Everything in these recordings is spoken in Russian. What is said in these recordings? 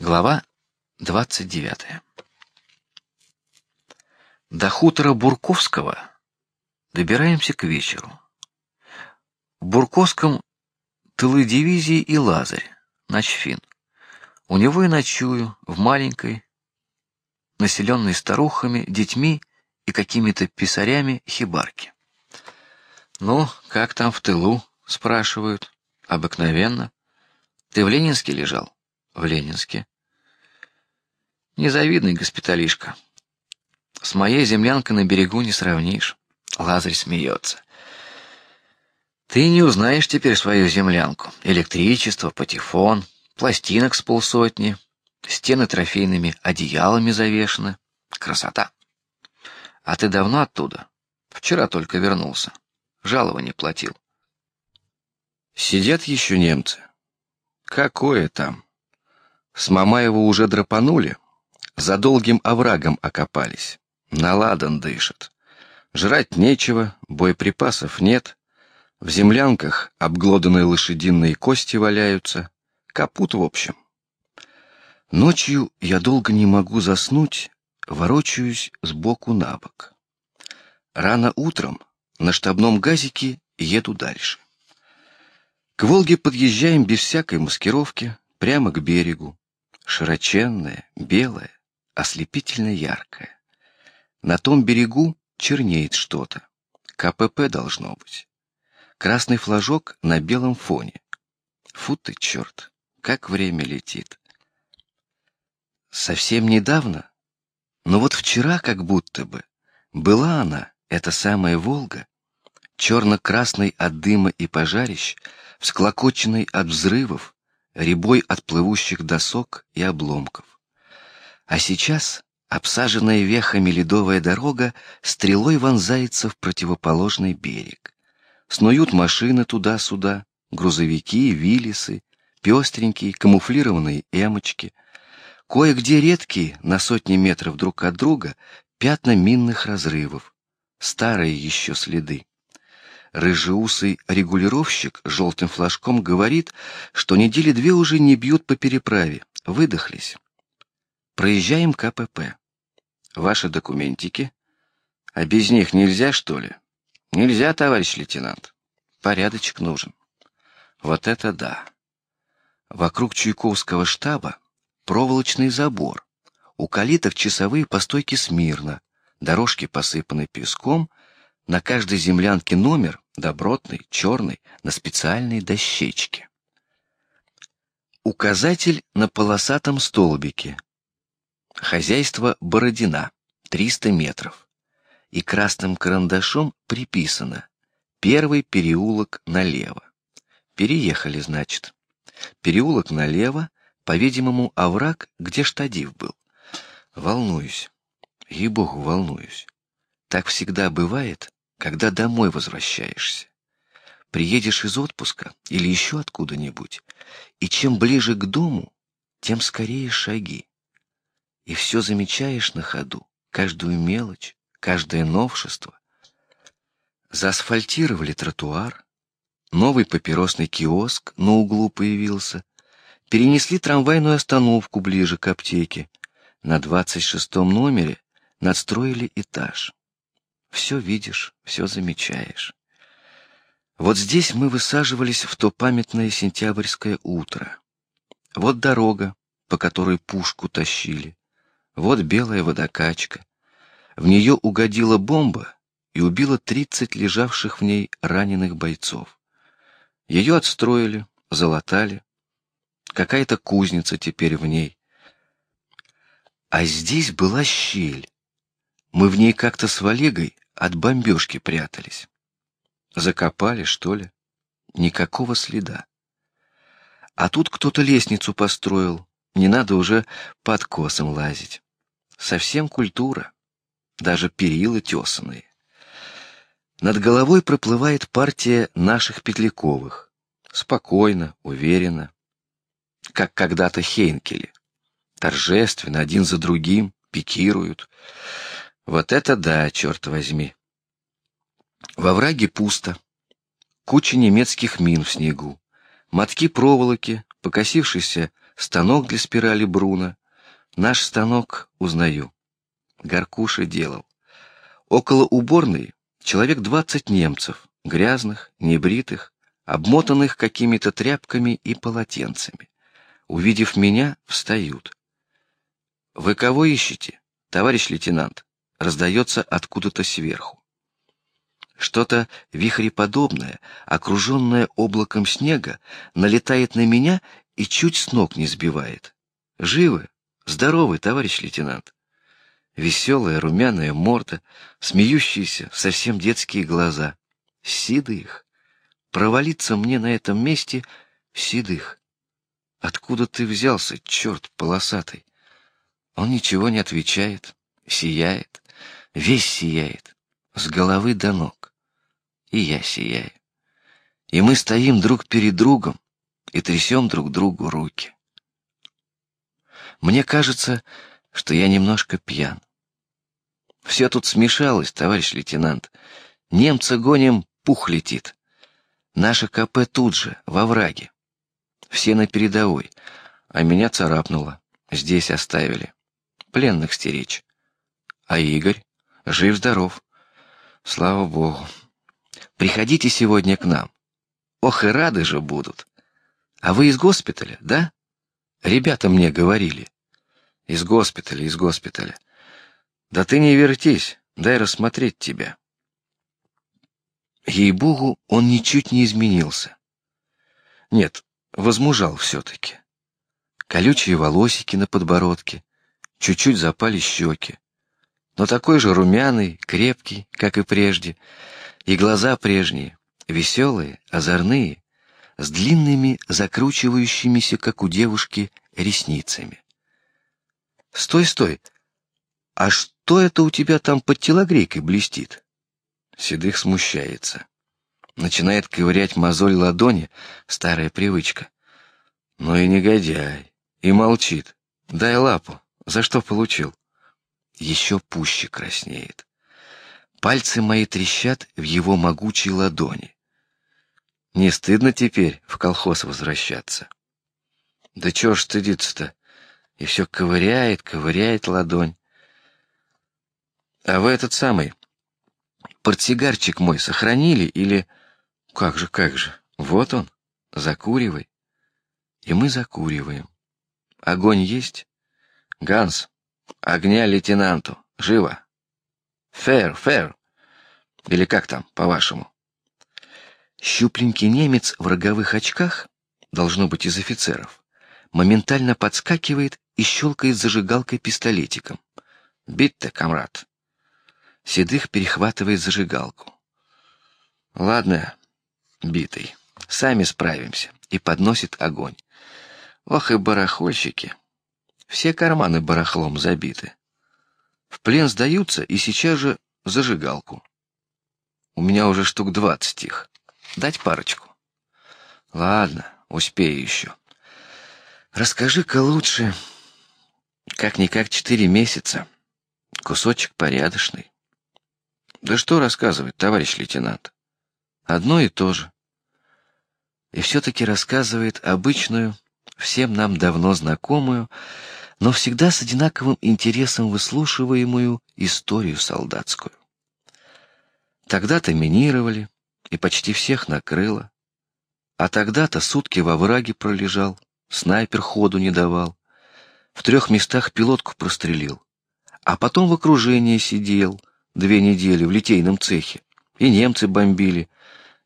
Глава двадцать девятая. До хутора Бурковского добираемся к вечеру. В Бурковском тылы дивизии и Лазарь, начфин. У него и ночую в маленькой, населенной старухами, детьми и какими-то писарями хибарке. Ну, как там в тылу? спрашивают. Обыкновенно. Ты в Ленинске лежал? В Ленинске. Незавидный госпиталишка. С моей землянкой на берегу не сравнишь. Лазарь смеется. Ты не узнаешь теперь свою землянку. Электричество, патефон, пластинок с полсотни, стены трофейными одеялами завешаны. Красота. А ты давно оттуда? Вчера только вернулся. Жалование платил. Сидят еще немцы. Какое там? С Мамаева уже драпанули, за долгим оврагом окопались. На ладан дышат. Жрать нечего, боеприпасов нет. В землянках обглоданные лошадиные кости валяются. Капут в общем. Ночью я долго не могу заснуть, ворочаюсь с боку на бок. Рано утром на штабном газике еду дальше. К Волге подъезжаем без всякой маскировки, прямо к берегу. Широченная, белая, ослепительно яркая. На том берегу чернеет что-то. КПП должно быть. Красный флажок на белом фоне. Фу ты черт, как время летит. Совсем недавно, но вот вчера как будто бы была она, эта самая Волга, черно-красной от дыма и пожарищ, всклокоченной от взрывов, ребой от плывущих досок и обломков. А сейчас обсаженная вехами ледовая дорога стрелой вонзается в противоположный берег. Снуют машины туда-сюда, грузовики, виллисы, пестренькие камуфлированные эмочки. Кое-где редкие на сотни метров друг от друга пятна минных разрывов, старые еще следы. Рыжеусый регулировщик желтым флажком говорит, что недели две уже не бьют по переправе, выдохлись. Проезжаем КПП. Ваши документики? А без них нельзя что ли? Нельзя, товарищ лейтенант. Порядочек нужен. Вот это да. Вокруг Чуйковского штаба проволочный забор. У калиток часовые по стойке смирно. Дорожки посыпаны песком, на каждой землянке номер добротный, черный, на специальной дощечке. Указатель на полосатом столбике. Хозяйство Бородина, 300 метров. И красным карандашом приписано: первый переулок налево. Переехали, значит. Переулок налево, по-видимому, овраг, где штадив был. Волнуюсь, ей богу, волнуюсь. Так всегда бывает, когда домой возвращаешься. Приедешь из отпуска или еще откуда-нибудь, и чем ближе к дому, тем скорее шаги. И все замечаешь на ходу, каждую мелочь, каждое новшество. Заасфальтировали тротуар, новый папиросный киоск на углу появился, перенесли трамвайную остановку ближе к аптеке. На двадцать шестом номере надстроили этаж. Все видишь, все замечаешь. Вот здесь мы высаживались в то памятное сентябрьское утро. Вот дорога, по которой пушку тащили. Вот белая водокачка. В нее угодила бомба и убила тридцать лежавших в ней раненых бойцов. Ее отстроили, залатали. Какая-то кузница теперь в ней. А здесь была щель. Мы в ней как-то с Валегой от бомбежки прятались. Закопали, что ли? Никакого следа. А тут кто-то лестницу построил. Не надо уже под косом лазить. Совсем культура. Даже перила тесаные. Над головой проплывает партия наших Петляковых. Спокойно, уверенно, как когда-то Хейнкели. Торжественно, один за другим, пикируют. Вот это да, черт возьми. Во враге пусто. Куча немецких мин в снегу, мотки проволоки, покосившийся станок для спирали Бруно. Наш станок узнаю. Горкуша делал. Около уборной человек двадцать немцев, грязных, небритых, обмотанных какими-то тряпками и полотенцами. Увидев меня, встают. Вы кого ищете, товарищ лейтенант? Раздается откуда-то сверху. Что-то вихреподобное, окруженное облаком снега, налетает на меня и чуть с ног не сбивает. Живы, здоровы, товарищ лейтенант. Веселая румяная морда, смеющиеся совсем детские глаза, седых. Провалиться мне на этом месте седых. Откуда ты взялся, черт полосатый? Он ничего не отвечает, сияет, весь сияет, с головы до ног и я сияю. И мы стоим друг перед другом и трясем друг другу руки. Мне кажется, что я немножко пьян. Все тут смешалось, товарищ лейтенант. Немца гоним, пух летит. Наше КП тут же, во враге. Все на передовой, а меня царапнуло. Здесь оставили. Пленных стеречь. А Игорь жив здоров. Слава богу. Приходите сегодня к нам. Ох и рады же будут. А вы из госпиталя, да? Ребята мне говорили. Из госпиталя, из госпиталя. Да ты не вертись, дай рассмотреть тебя. Ей богу, он ничуть не изменился. Нет, возмужал все-таки. Колючие волосики на подбородке, чуть-чуть запали щеки, но такой же румяный, крепкий, как и прежде, и глаза прежние, веселые, озорные, с длинными, закручивающимися, как у девушки, ресницами. Стой, стой. А что это у тебя там под телогрейкой блестит? Седых смущается, начинает ковырять мозоль ладони, старая привычка. Но и негодяй, и молчит. Дай лапу. За что получил? Еще пуще краснеет. Пальцы мои трещат в его могучей ладони. Не стыдно теперь в колхоз возвращаться? Да чего ж стыдиться-то? И все ковыряет, ковыряет ладонь. А вы этот самый портсигарчик мой сохранили или как же, как же? Вот он, закуривай. И мы закуриваем. Огонь есть? Ганс, огня лейтенанту, живо. Фэр, фэр. Или как там, по-вашему? Щупленький немец в роговых очках, должно быть из офицеров, моментально подскакивает и щелкает зажигалкой пистолетиком. Бит-то, комрад. Седых перехватывает зажигалку. Ладно, битый, сами справимся. И подносит огонь. Ох и барахольщики. Все карманы барахлом забиты. В плен сдаются и сейчас же зажигалку. У меня уже штук двадцать их. Дать парочку. Ладно, успею еще. Расскажи-ка лучше. Как никак четыре месяца. Кусочек порядочный. Да что рассказывать, товарищ лейтенант? Одно и то же. И все-таки рассказывает обычную, всем нам давно знакомую, но всегда с одинаковым интересом выслушиваемую историю солдатскую. Тогда-то минировали, и почти всех накрыло. А тогда-то сутки во враге пролежал, снайпер ходу не давал, в трех местах пилотку прострелил, а потом в окружении сидел две недели в литейном цехе, и немцы бомбили,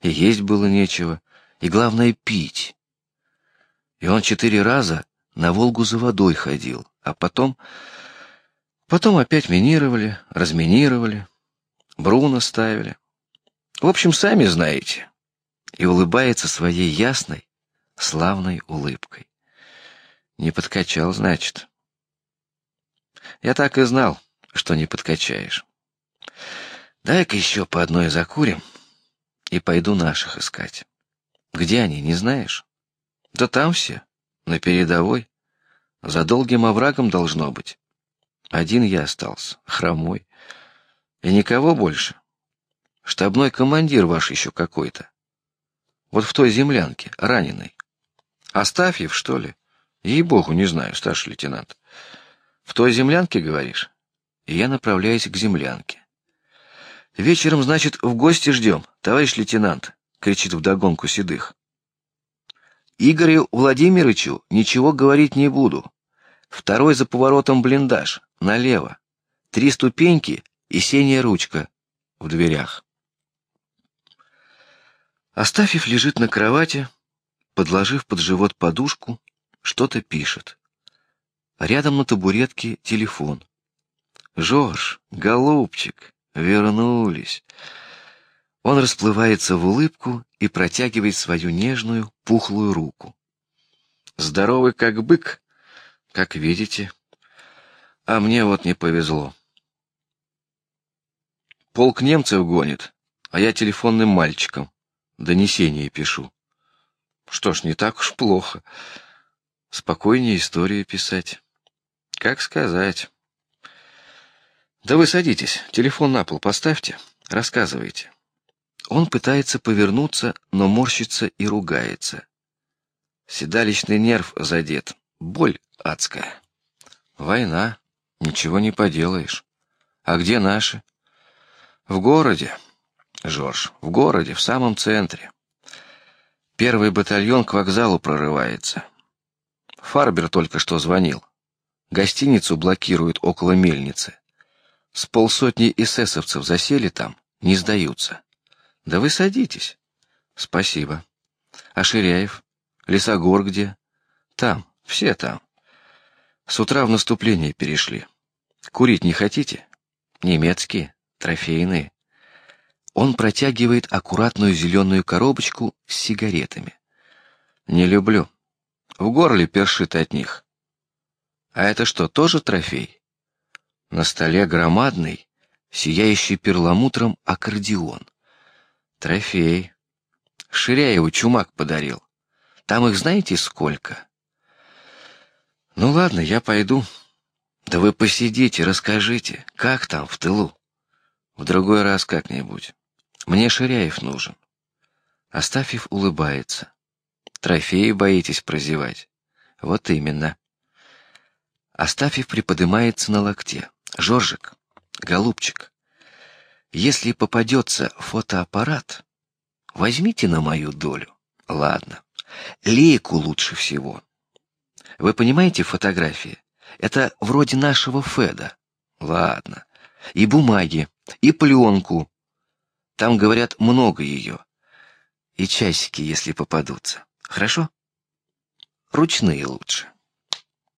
и есть было нечего, и главное пить. И он четыре раза на Волгу за водой ходил, а потом... Потом опять минировали, разминировали, Бруно ставили. В общем, сами знаете. И улыбается своей ясной, славной улыбкой. Не подкачал, значит. Я так и знал, что не подкачаешь. Дай-ка еще по одной закурим и пойду наших искать. Где они, не знаешь? Да там все на передовой. За долгим оврагом должно быть. Один я остался, хромой. И никого больше. Штабной командир ваш еще какой-то. Вот в той землянке, раненый. Оставьев, что ли? Ей-богу, не знаю, старший лейтенант. В той землянке, говоришь? И я направляюсь к землянке. Вечером, значит, в гости ждем, товарищ лейтенант, кричит вдогонку седых. Игорю Владимировичу ничего говорить не буду. Второй за поворотом блиндаж, налево. Три ступеньки и синяя ручка в дверях. Астафьев лежит на кровати, подложив под живот подушку, что-то пишет. Рядом на табуретке телефон. Жорж, голубчик, вернулись. Он расплывается в улыбку и протягивает свою нежную, пухлую руку. Здоровый как бык, как видите. А мне вот не повезло. Полк немцев гонит, а я телефонным мальчиком донесение пишу. Что ж, не так уж плохо. Спокойнее историю писать. Как сказать. Да вы садитесь, телефон на пол поставьте, рассказывайте. Он пытается повернуться, но морщится и ругается. Седалищный нерв задет, боль адская. Война, ничего не поделаешь. А где наши? В городе. Жорж, в городе, в самом центре. Первый батальон к вокзалу прорывается. Фарбер только что звонил. Гостиницу блокируют около мельницы. С полсотни эсэсовцев засели там, не сдаются. Да вы садитесь. Спасибо. А Ширяев, Лесогор где? Там, все там. С утра в наступление перешли. Курить не хотите? Немецкие, трофейные. Он протягивает аккуратную зеленую коробочку с сигаретами. Не люблю. В горле першит от них. А это что, тоже трофей? На столе громадный, сияющий перламутром аккордеон. Трофей. Ширяеву чумак подарил. Там их знаете сколько? Ну ладно, я пойду. Да вы посидите, расскажите, как там в тылу. В другой раз как-нибудь. Мне Ширяев нужен. Астафьев улыбается. Трофеи боитесь прозевать? Вот именно. Астафьев приподнимается на локте. Жоржик, голубчик, если попадется фотоаппарат, возьмите на мою долю. Ладно, лейку лучше всего. Вы понимаете фотографии? Это вроде нашего Феда. Ладно, и бумаги, и пленку, там, говорят, много ее. И часики, если попадутся. Хорошо? Ручные лучше.